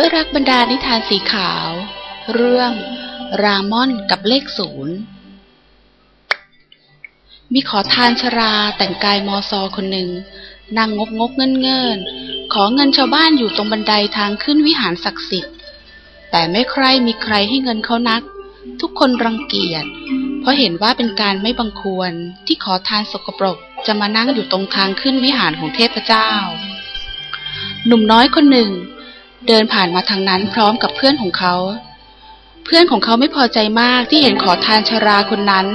ด้วยรักบรรดานิทานสีขาว เรื่องรามอนกับเลขศูนย์ มีขอทานชราแต่งกายมอซอคนหนึ่งนั่งงกงกเงินเงินขอเงินชาวบ้านอยู่ตรงบันไดทางขึ้นวิหารศักดิ์สิทธิ์ แต่ไม่ใครมีใครให้เงินเขานัก ทุกคนรังเกียจ เพราะเห็นว่าเป็นการไม่บังควรที่ขอทานสกปรกจะมานั่งอยู่ตรงทางขึ้นวิหารของเทพเจ้า หนุ่มน้อยคนหนึ่ง เดินผ่านมาทางนั้นพร้อมกับเพื่อนของเขา เพื่อนของเขาไม่พอใจมากที่เห็นขอทานชราคนนั้น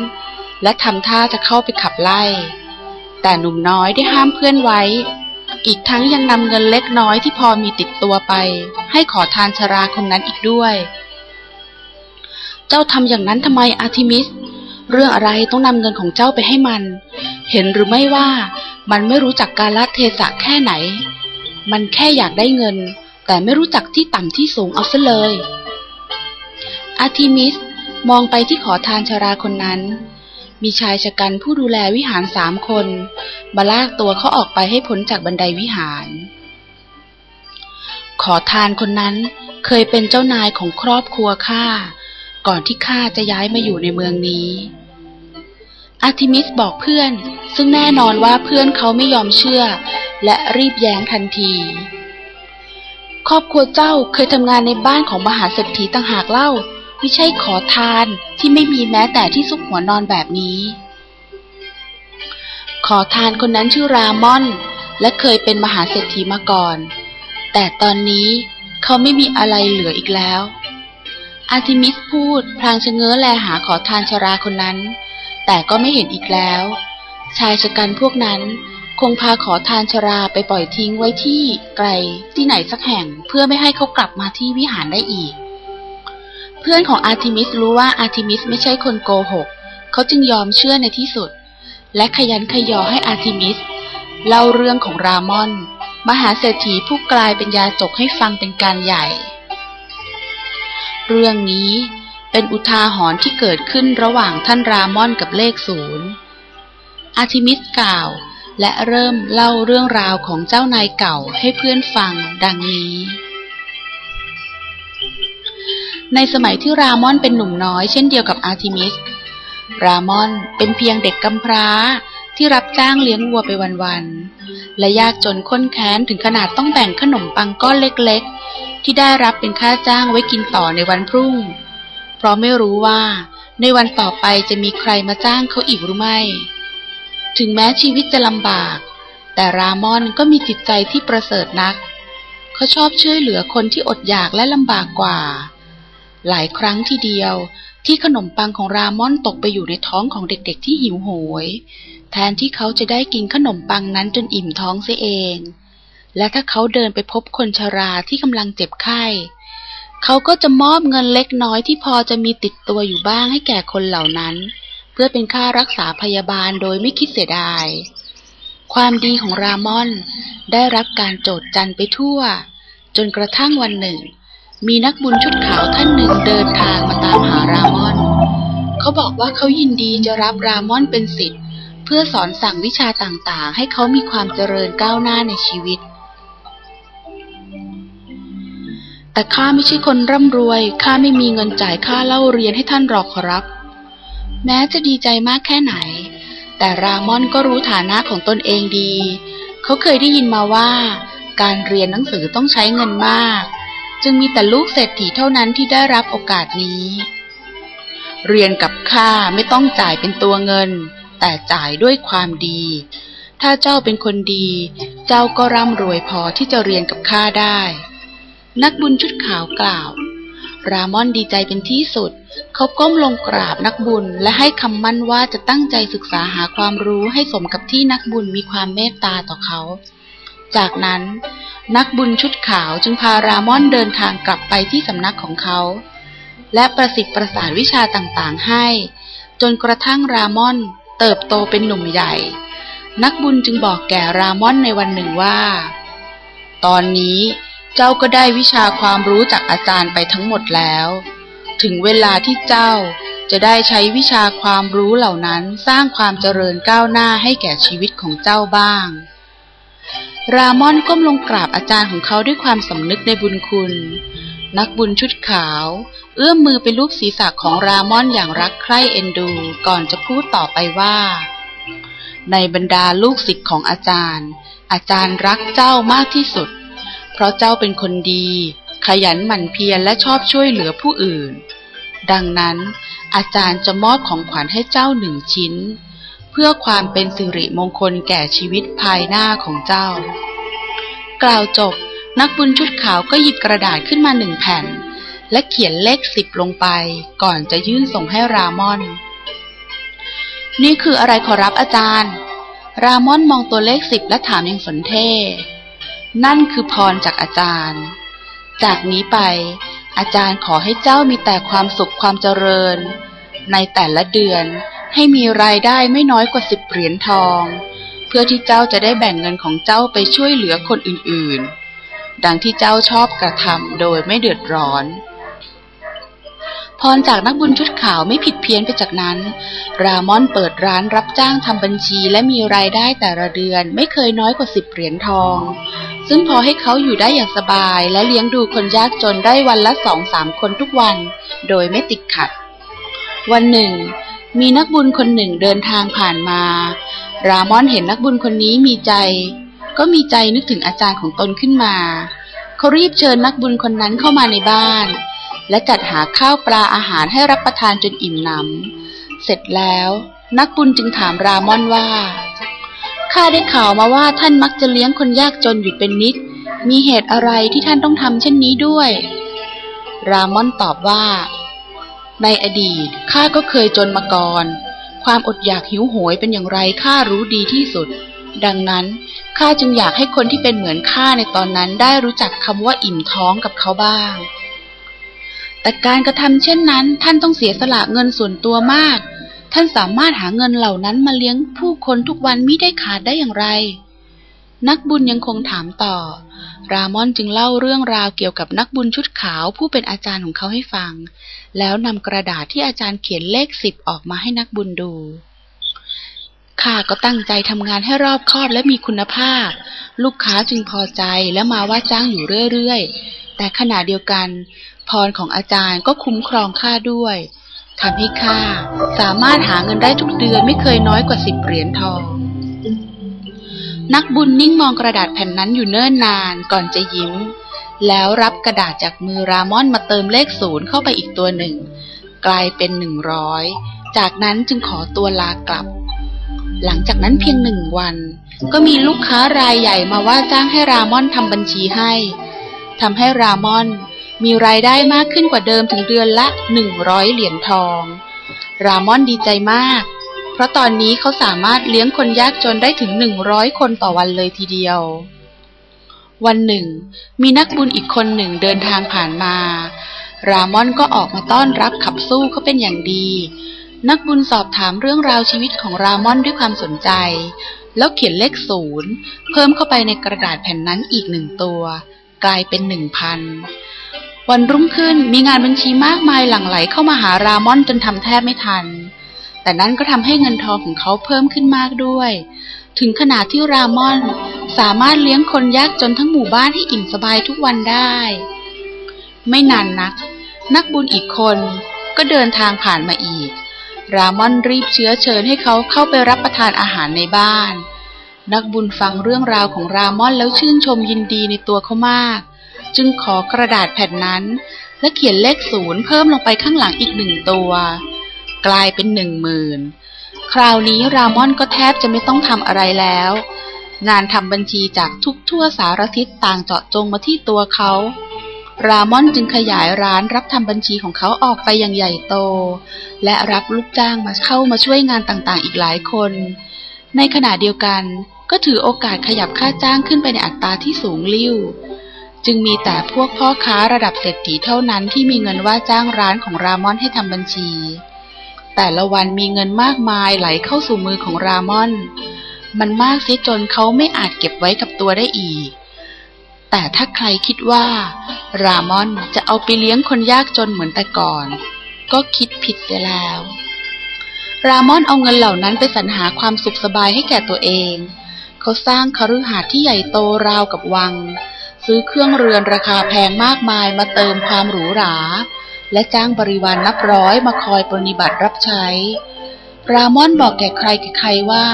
และทำท่าจะเข้าไปขับไล่ แต่หนุ่มน้อยได้ห้ามเพื่อนไว้ อีกทั้งยังนำเงินเล็กน้อยที่พอมีติดตัวไป ให้ขอทานชราคนนั้นอีกด้วย เจ้าทำอย่างนั้นทำไมอาร์ทิมิส เรื่องอะไรต้องนำเงินของเจ้าไปให้มัน เห็นหรือไม่ว่ามันไม่รู้จักการละเทศะแค่ไหน มันแค่อยากได้เงิน แต่ไม่รู้จักที่ต่ำที่สูงเอาซะเลย อาร์ทิมิสมองไปที่ขอทานชราคนนั้น มีชายฉกรรจ์ผู้ดูแลวิหารสามคนมาลากตัวเขาออกไปให้พ้นจากบันไดวิหาร ขอทานคนนั้นเคยเป็นเจ้านายของครอบครัวข้าก่อนที่ข้าจะย้ายมาอยู่ในเมืองนี้ อาร์ทิมิสบอกเพื่อน ซึ่งแน่นอนว่าเพื่อนเขาไม่ยอมเชื่อ และรีบแย้งทันที รอบครัวเจ้าเคยทำงานในบ้านของมหาเศรษฐีต่างหากเล่า ไม่ใช่ขอทานที่ไม่มีแม้แต่ที่ซุกหัวนอนแบบนี้ ขอทานคนนั้นชื่อรามอน และเคยเป็นมหาเศรษฐีมาก่อน แต่ตอนนี้เขาไม่มีอะไรเหลืออีกแล้ว อาร์ทิมิสพูดพลางชะเง้อแลหาขอทานชราคนนั้น แต่ก็ไม่เห็นอีกแล้ว ชายฉกรรจ์พวกนั้น คงพาขอทานชราไปปล่อยทิ้งไว้ที่ไกลที่ไหนสักแห่งเพื่อไม่ให้เขากลับมาที่วิหารได้อีก เพื่อนของอาร์ทิมิสรู้ว่าอาร์ทิมิสไม่ใช่คนโกหก เขาจึงยอมเชื่อในที่สุด และคะยั้นคะยอให้อาร์ทิมิส เล่าเรื่องของรามอน มหาเศรษฐีผู้กลายเป็นยาจกให้ฟังเป็นการใหญ่ เรื่องนี้เป็นอุทาหรณ์ที่เกิดขึ้นระหว่างท่านรามอนกับเลขศูนย์อาร์ทิมิสกล่าว และเริ่มเล่าเรื่องราวของเจ้านายเก่าให้เพื่อนฟังดังนี้ ในสมัยที่รามอนเป็นหนุ่มน้อยเช่นเดียวกับอาร์ทิมิส รามอนเป็นเพียงเด็กกำพร้าที่รับจ้างเลี้ยงวัวไปวันๆ และยากจนข้นแค้นถึงขนาดต้องแบ่งขนมปังก้อนเล็กๆ ที่ได้รับเป็นค่าจ้างไว้กินต่อในวันพรุ่ง เพราะไม่รู้ว่าในวันต่อไปจะมีใครมาจ้างเขาอีกหรือไม่ ถึงแม้ชีวิตจะลำบาก แต่รามอนก็มีจิตใจที่ประเสริฐนัก เขาชอบช่วยเหลือคนที่อดอยากและลำบากกว่า หลายครั้งทีเดียวที่ขนมปังของรามอนตกไปอยู่ในท้องของเด็กๆที่หิวโหย แทนที่เขาจะได้กินขนมปังนั้นจนอิ่มท้องเสียเอง และถ้าเขาเดินไปพบคนชราที่กำลังเจ็บไข้ เขาก็จะมอบเงินเล็กน้อยที่พอจะมีติดตัวอยู่บ้างให้แก่คนเหล่านั้น เพื่อเป็นค่ารักษาพยาบาลโดยไม่คิดเสียดาย ความดีของรามอนได้รับการโจดจันไปทั่ว จนกระทั่งวันหนึ่ง มีนักบุญชุดขาวท่านหนึ่งเดินทางมาตามหารามอน เขาบอกว่าเขายินดีจะรับรามอนเป็นสิทธิ์เพื่อสอนสั่งวิชาต่างๆ ให้เขามีความเจริญก้าวหน้าในชีวิต แต่ข้าไม่ใช่คนร่ำรวย ข้าไม่มีเงินจ่ายค่าเล่าเรียนให้ท่านหรอกขอรับ แม้จะดีใจมากแค่ไหน แต่รามอนก็รู้ฐานะของตนเองดี เขาเคยได้ยินมาว่า การเรียนหนังสือต้องใช้เงินมาก จึงมีแต่ลูกเศรษฐีเท่านั้นที่ได้รับโอกาสนี้ เรียนกับข้าไม่ต้องจ่ายเป็นตัวเงิน แต่จ่ายด้วยความดี ถ้าเจ้าเป็นคนดี เจ้าก็ร่ำรวยพอที่จะเรียนกับข้าได้ นักบุญชุดขาวกล่าว รามอนดีใจเป็นที่สุด เขาก้มลงกราบนักบุญ และให้คำมั่นว่าจะตั้งใจศึกษาหาความรู้ให้สมกับที่นักบุญมีความเมตตาต่อเขา จากนั้น นักบุญชุดขาวจึงพารามอนเดินทางกลับไปที่สำนักของเขา และประสิทธิ์ประสานวิชาต่างๆให้ จนกระทั่งรามอนเติบโตเป็นหนุ่มใหญ่ นักบุญจึงบอกแก่รามอนในวันหนึ่งว่า ตอนนี้ เจ้าก็ได้วิชาความรู้จากอาจารย์ไปทั้งหมดแล้ว ถึงเวลาที่เจ้าจะได้ใช้วิชาความรู้เหล่านั้นสร้างความเจริญก้าวหน้าให้แก่ชีวิตของเจ้าบ้าง รามอนก้มลงกราบอาจารย์ของเขาด้วยความสำนึกในบุญคุณ นักบุญชุดขาว เอื้อมมือไปลูบศีรษะของรามอนอย่างรักใคร่เอ็นดู ก่อนจะพูดต่อไปว่า ในบรรดาลูกศิษย์ของอาจารย์ อาจารย์รักเจ้ามากที่สุด ราะเจ้าเป็นคนดี ขยันหมั่นเพียรและชอบช่วยเหลือผู้อื่น ดังนั้น อาจารย์จะมอบของขวัญให้เจ้าหนึ่งชิ้น เพื่อความเป็นสิริมงคลแก่ชีวิตภายหน้าของเจ้า กล่าวจบนักบุญชุดขาวก็หยิบกระดาษขึ้นมาหนึ่งแผ่น และเขียนเลขสิบลงไป ก่อนจะยื่นส่งให้รามอน นี่คืออะไรขอรับอาจารย์ รามอนมองตัวเลขสิบและถามอย่างสนเท่ นั่นคือพรจากอาจารย์ จากนี้ไป อาจารย์ขอให้เจ้ามีแต่ความสุขความเจริญ ในแต่ละเดือนให้มีรายได้ไม่น้อยกว่าสิบเหรียญทอง เพื่อที่เจ้าจะได้แบ่งเงินของเจ้าไปช่วยเหลือคนอื่นๆ ดังที่เจ้าชอบกระทำโดยไม่เดือดร้อน พรจากนักบุญชุดขาวไม่ผิดเพี้ยนไปจากนั้น รามอนเปิดร้านรับจ้างทำบัญชีและมีรายได้แต่ละเดือนไม่เคยน้อยกว่าสิบเหรียญทอง ซึ่งพอให้เขาอยู่ได้อย่างสบาย และเลี้ยงดูคนยากจนได้วันละสองสามคนทุกวัน โดยไม่ติดขัด วันหนึ่ง มีนักบุญคนหนึ่งเดินทางผ่านมา รามอนเห็นนักบุญคนนี้มีใจ ก็มีใจนึกถึงอาจารย์ของตนขึ้นมาเขารีบเชิญนักบุญคนนั้นเข้ามาในบ้าน และจัดหาข้าวปลาอาหารให้รับประทานจนอิ่มหนำเสร็จแล้ว นักบุญจึงถามรามอนว่า ข้าได้ข่าวมาว่าท่านมักจะเลี้ยงคนยากจนอยู่เป็นนิด มีเหตุอะไรที่ท่านต้องทำเช่นนี้ด้วย รามอนตอบว่า ในอดีตข้าก็เคยจนมาก่อน ความอดอยากหิวโหยเป็นอย่างไรข้ารู้ดีที่สุด ดังนั้นข้าจึงอยากให้คนที่เป็นเหมือนข้าในตอนนั้นได้รู้จักคำว่าอิ่มท้องกับเขาบ้างแต่การกระทำเช่นนั้น ท่านต้องเสียสละเงินส่วนตัวมาก ท่านสามารถหาเงินเหล่านั้นมาเลี้ยงผู้คนทุกวันมิได้ขาดได้อย่างไร นักบุญยังคงถามต่อ รามอนจึงเล่าเรื่องราวเกี่ยวกับนักบุญชุดขาวผู้เป็นอาจารย์ของเขาให้ฟัง แล้วนำกระดาษที่อาจารย์เขียนเลขสิบออกมาให้นักบุญดูข้าก็ตั้งใจทำงานให้รอบคอบและมีคุณภาพ ลูกค้าจึงพอใจและมาว่าจ้างอยู่เรื่อยๆ แต่ขณะเดียวกัน พรของอาจารย์ก็คุ้มครองข้าด้วย ทำให้ข้าสามารถหาเงินได้ทุกเดือนไม่เคยน้อยกว่าสิบเหรียญทอง นักบุญนิ่งมองกระดาษแผ่นนั้นอยู่เนิ่นนานก่อนจะยิ้ม แล้วรับกระดาษจากมือรามอนมาเติมเลขศูนย์เข้าไปอีกตัวหนึ่ง กลายเป็นหนึ่งร้อยจากนั้นจึงขอตัวลากลับ หลังจากนั้นเพียงหนึ่งวัน ก็มีลูกค้ารายใหญ่มาว่าจ้างให้รามอนทำบัญชีให้ทำให้รามอน มีรายได้มากขึ้นกว่าเดิมถึงเดือนละหนึ่งร้อยเหรียญทอง รามอนดีใจมาก เพราะตอนนี้เขาสามารถเลี้ยงคนยากจนได้ถึงหนึ่งร้อยคนต่อวันเลยทีเดียว วันหนึ่ง มีนักบุญอีกคนหนึ่งเดินทางผ่านมา รามอนก็ออกมาต้อนรับขับสู้เขาเป็นอย่างดี นักบุญสอบถามเรื่องราวชีวิตของรามอนด้วยความสนใจ แล้วเขียนเลขศูนย์เพิ่มเข้าไปในกระดาษแผ่นนั้นอีกหนึ่งตัว กลายเป็นหนึ่งพัน วันรุ่งขึ้นมีงานบัญชีมากมายหลั่งไหลเข้ามาหารามอนจนทำแทบไม่ทัน แต่นั้นก็ทำให้เงินทองของเขาเพิ่มขึ้นมากด้วย ถึงขนาดที่รามอนสามารถเลี้ยงคนยากจนทั้งหมู่บ้านให้อิ่มสบายทุกวันได้ ไม่นานนัก นักบุญอีกคนก็เดินทางผ่านมาอีก รามอนรีบเชื้อเชิญให้เขาเข้าไปรับประทานอาหารในบ้าน นักบุญฟังเรื่องราวของรามอนแล้วชื่นชมยินดีในตัวเขามาก จึงขอกระดาษแผ่นนั้น และเขียนเลขศูนย์เพิ่มลงไปข้างหลังอีกหนึ่งตัว กลายเป็นหนึ่งหมื่นคราวนี้รามอนก็แทบจะไม่ต้องทำอะไรแล้ว งานทำบัญชีจากทุกทั่วสารทิศต่างเจาะจงมาที่ตัวเขา รามอนจึงขยายร้านรับทำบัญชีของเขาออกไปอย่างใหญ่โต และรับลูกจ้างมาเข้ามาช่วยงานต่างๆ อีกหลายคน ในขณะเดียวกันก็ถือโอกาสขยับค่าจ้างขึ้นไปในอัตราที่สูงลิ่ว จึงมีแต่พวกพ่อค้าระดับเศรษฐีเท่านั้นที่มีเงินว่าจ้างร้านของรามอนให้ทำบัญชี แต่ละวันมีเงินมากมายไหลเข้าสู่มือของรามอน มันมากเสียจนเขาไม่อาจเก็บไว้กับตัวได้อีก แต่ถ้าใครคิดว่า รามอนจะเอาไปเลี้ยงคนยากจนเหมือนแต่ก่อน ก็คิดผิดเสียแล้ว รามอนเอาเงินเหล่านั้นไปสรรหาความสุขสบายให้แก่ตัวเอง เขาสร้างคฤหาสน์ที่ใหญ่โตราวกับวัง ซื้อเครื่องเรือนราคาแพงมากมายมาเติมความหรูหรา และจ้างบริวารนนับร้อยมาคอยปรนิบัติรับใช้ รามอนบอกแก่ใครแก่ใครว่า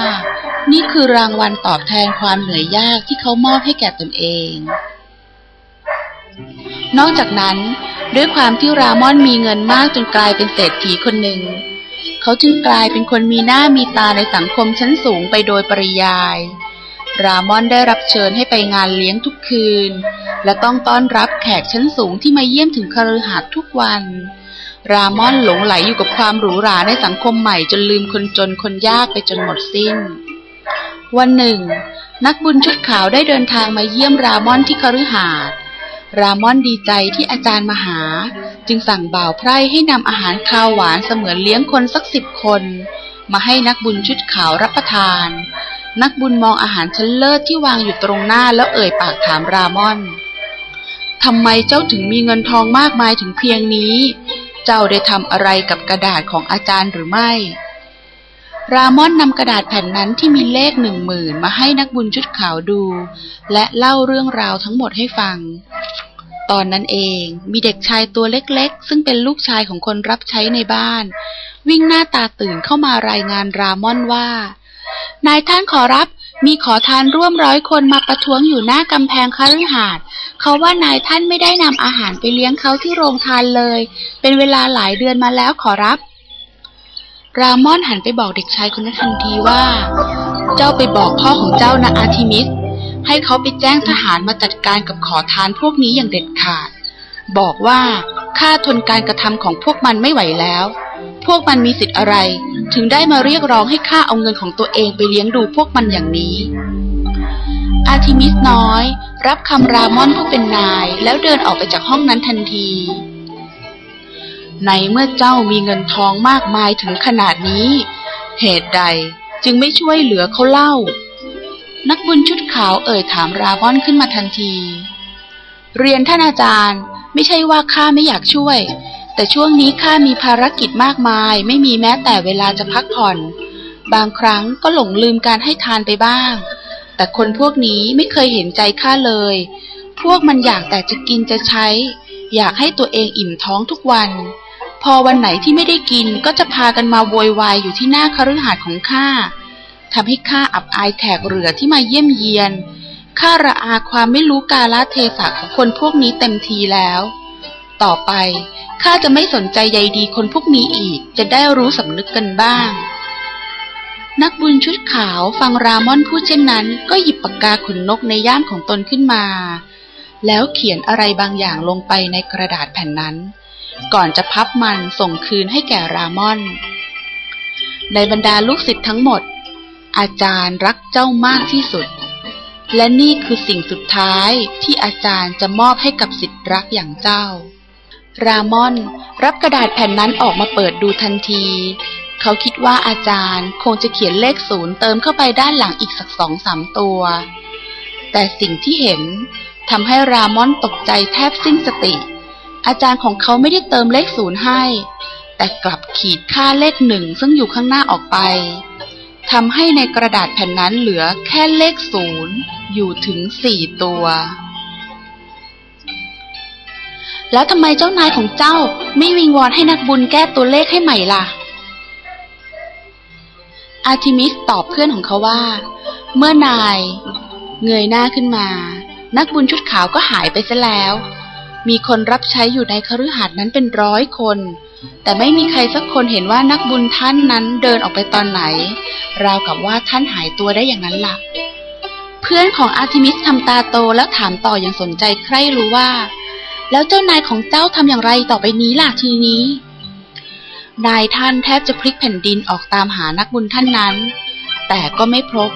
นี่คือรางวัลตอบแทนความเหนื่อยยากที่เขามอบให้แก่ตนเอง นอกจากนั้น ด้วยความที่รามอนมีเงินมากจนกลายเป็นเศรษฐีคนหนึ่ง เขาจึงกลายเป็นคนมีหน้ามีตาในสังคมชั้นสูงไปโดยปริยาย รามอนได้รับเชิญให้ไปงานเลี้ยงทุกคืน และต้องต้อนรับแขกชั้นสูงที่มาเยี่ยมถึงคฤหาสน์ทุกวัน รามอนหลงไหลอยู่กับความหรูหราในสังคมใหม่จนลืมคนจนคนยากไปจนหมดสิ้น วันหนึ่ง นักบุญชุดขาวได้เดินทางมาเยี่ยมรามอนที่คฤหาสน์รามอนดีใจที่อาจารย์มาหา จึงสั่งบ่าวไพร่ให้นำอาหารคาวหวานเสมือนเลี้ยงคนสักสิบคน มาให้นักบุญชุดขาวรับประทาน นักบุญมองอาหารชั้นเลิศที่วางอยู่ตรงหน้าแล้วเอ่ยปากถามรามอนทำไมเจ้าถึงมีเงินทองมากมายถึงเพียงนี้ เจ้าได้ทำอะไรกับกระดาษของอาจารย์หรือไม่ รามอนนำกระดาษแผ่นนั้นที่มีเลขหนึ่งหมื่นมาให้นักบุญชุดขาวดู และเล่าเรื่องราวทั้งหมดให้ฟัง ตอนนั้นเองมีเด็กชายตัวเล็กๆ ซึ่งเป็นลูกชายของคนรับใช้ในบ้าน วิ่งหน้าตาตื่นเข้ามารายงานรามอนว่า นายท่านขอรับ มีขอทานร่วมร้อยคนมาประท้วงอยู่หน้ากำแพงคฤหาสน์เขาว่านายท่านไม่ได้นำอาหารไปเลี้ยงเขาที่โรงทานเลย เป็นเวลาหลายเดือนมาแล้วขอรับ รามอนหันไปบอกเด็กชายคนนั้นทันทีว่า เจ้าไปบอกพ่อของเจ้านะอาร์ทิมิส ให้เขาไปแจ้งทหารมาจัดการกับขอทานพวกนี้อย่างเด็ดขาด บอกว่าข้าทนการกระทำของพวกมันไม่ไหวแล้ว พวกมันมีสิทธิ์อะไร ถึงได้มาเรียกร้องให้ข้าเอาเงินของตัวเองไปเลี้ยงดูพวกมันอย่างนี้ อาร์ทิมิสน้อย รับคำรามอนผู้เป็นนายแล้วเดินออกไปจากห้องนั้นทันที ในเมื่อเจ้ามีเงินทองมากมายถึงขนาดนี้ เหตุใดจึงไม่ช่วยเหลือเขาเล่า นักบุญชุดขาวเอ่ยถามรามอนขึ้นมาทันที เรียนท่านอาจารย์ไม่ใช่ว่าข้าไม่อยากช่วย แต่ช่วงนี้ข้ามีภารกิจมากมาย ไม่มีแม้แต่เวลาจะพักผ่อน บางครั้งก็หลงลืมการให้ทานไปบ้าง แต่คนพวกนี้ไม่เคยเห็นใจข้าเลย พวกมันอยากแต่จะกินจะใช้ อยากให้ตัวเองอิ่มท้องทุกวัน พอวันไหนที่ไม่ได้กินก็จะพากันมาโวยวายอยู่ที่หน้าคฤหาสน์ของข้าทำให้ข้าอับอายแขกเรือที่มาเยี่ยมเยียนข้าระอาความไม่รู้กาลเทศะของคนพวกนี้เต็มทีแล้ว ต่อไปข้าจะไม่สนใจใยดีคนพวกนี้อีกจะได้รู้สำนึกกันบ้าง นักบุญชุดขาวฟังรามอนพูดเช่นนั้น ก็หยิบปากกาขนนกในย่ามของตนขึ้นมา แล้วเขียนอะไรบางอย่างลงไปในกระดาษแผ่นนั้น ก่อนจะพับมันส่งคืนให้แก่รามอน ในบรรดาลูกศิษย์ทั้งหมด อาจารย์รักเจ้ามากที่สุด และนี่คือสิ่งสุดท้ายที่อาจารย์จะมอบให้กับศิษย์รักอย่างเจ้า รามอน รับกระดาษแผ่นนั้นออกมาเปิดดูทันที เขาคิดว่าอาจารย์คงจะเขียนเลขศูนย์เติมเข้าไปด้านหลังอีกสักสองสามตัว แต่สิ่งที่เห็นทำให้รามอนตกใจแทบสิ้นสติ อาจารย์ของเขาไม่ได้เติมเลขศูนย์ให้ แต่กลับขีดค่าเลขหนึ่งซึ่งอยู่ข้างหน้าออกไปทำให้ในกระดาษแผ่นนั้นเหลือแค่เลขศูนย์อยู่ถึงสี่ตัว แล้วทำไมเจ้านายของเจ้าไม่วิงวอนให้นักบุญแก้ตัวเลขให้ใหม่ล่ะ อาร์ทิมิสตอบเพื่อนของเขาว่า เมื่อนายเงยหน้าขึ้นมา นักบุญชุดขาวก็หายไปซะแล้ว มีคนรับใช้อยู่ในคฤหาสน์นั้นเป็นร้อยคน แต่ไม่มีใครสักคนเห็นว่านักบุญท่านนั้นเดินออกไปตอนไหน ราวกับว่าท่านหายตัวได้อย่างนั้นล่ะ เพื่อนของอาร์ทิมิสทำตาโตแล้วถามต่ออย่างสนใจใคร่รู้ว่า แล้วเจ้านายของเจ้าทำอย่างไรต่อไปนี้ล่ะทีนี้นายท่านแทบจะพลิกแผ่นดินออกตามหานักบุญท่านนั้น แต่ก็ไม่พบ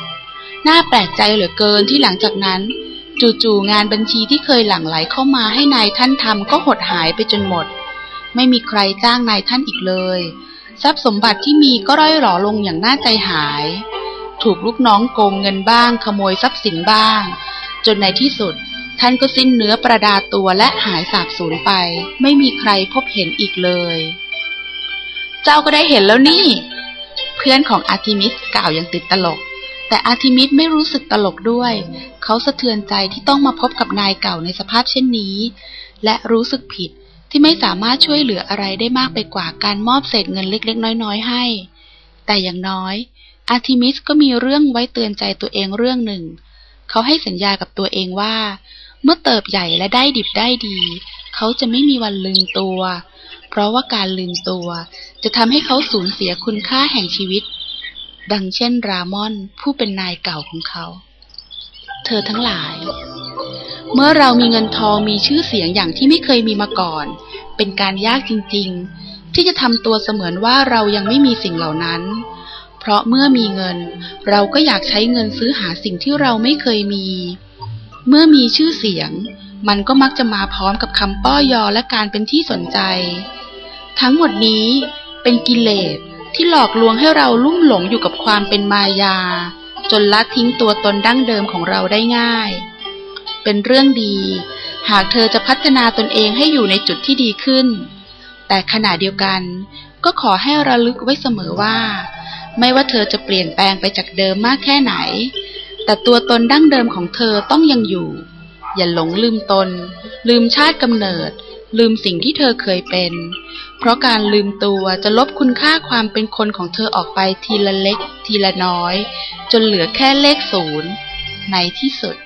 น่าแปลกใจเหลือเกินที่หลังจากนั้น จู่ๆงานบัญชีที่เคยหลั่งไหลเข้ามาให้นายท่านทำก็หดหายไปจนหมด ไม่มีใครจ้างนายท่านอีกเลย ทรัพย์สมบัติที่มีก็ร่อยหรอลงอย่างน่าใจหาย ถูกลูกน้องโกงเงินบ้าง ขโมยทรัพย์สินบ้าง จนในที่สุด ท่านก็สิ้นเนื้อประดาตัวและหายสาบสูญไป ไม่มีใครพบเห็นอีกเลย เจ้าก็ได้เห็นแล้วนี่ เพื่อนของอาร์ทิมิสกล่าวอย่างติดตลก แต่อาร์ทิมิสไม่รู้สึกตลกด้วย เขาสะเทือนใจที่ต้องมาพบกับนายเก่าในสภาพเช่นนี้ และรู้สึกผิดที่ไม่สามารถช่วยเหลืออะไรได้มากไปกว่าการมอบเศษเงินเล็กๆ น้อยๆ ให้ แต่อย่างน้อย อาร์ทิมิสก็มีเรื่องไว้เตือนใจตัวเองเรื่องหนึ่ง เขาให้สัญญากับตัวเองว่า เมื่อเติบใหญ่และได้ดิบได้ดี เขาจะไม่มีวันลืมตัว เพราะว่าการลืมตัว จะทำให้เขาสูญเสียคุณค่าแห่งชีวิต ดังเช่นรามอนผู้เป็นนายเก่าของเขา เธอทั้งหลาย เมื่อเรามีเงินทองมีชื่อเสียงอย่างที่ไม่เคยมีมาก่อน เป็นการยากจริง ๆ ที่จะทำตัวเสมือนว่าเรายังไม่มีสิ่งเหล่านั้นเพราะเมื่อมีเงิน เราก็อยากใช้เงินซื้อหาสิ่งที่เราไม่เคยมี เมื่อมีชื่อเสียง มันก็มักจะมาพร้อมกับคำป้อยอและการเป็นที่สนใจ ทั้งหมดนี้เป็นกิเลสที่หลอกลวงให้เราลุ่มหลงอยู่กับความเป็นมายา จนละทิ้งตัวตนดั้งเดิมของเราได้ง่าย เป็นเรื่องดี หากเธอจะพัฒนาตนเองให้อยู่ในจุดที่ดีขึ้น แต่ขณะเดียวกัน ก็ขอให้ระลึกไว้เสมอว่า ไม่ว่าเธอจะเปลี่ยนแปลงไปจากเดิมมากแค่ไหน แต่ตัวตนดั้งเดิมของเธอต้องยังอยู่ อย่าหลงลืมตน ลืมชาติกำเนิด ลืมสิ่งที่เธอเคยเป็น เพราะการลืมตัวจะลบคุณค่าความเป็นคนของเธอออกไปทีละเล็ก ทีละน้อย จนเหลือแค่เลขศูนย์ในที่สุด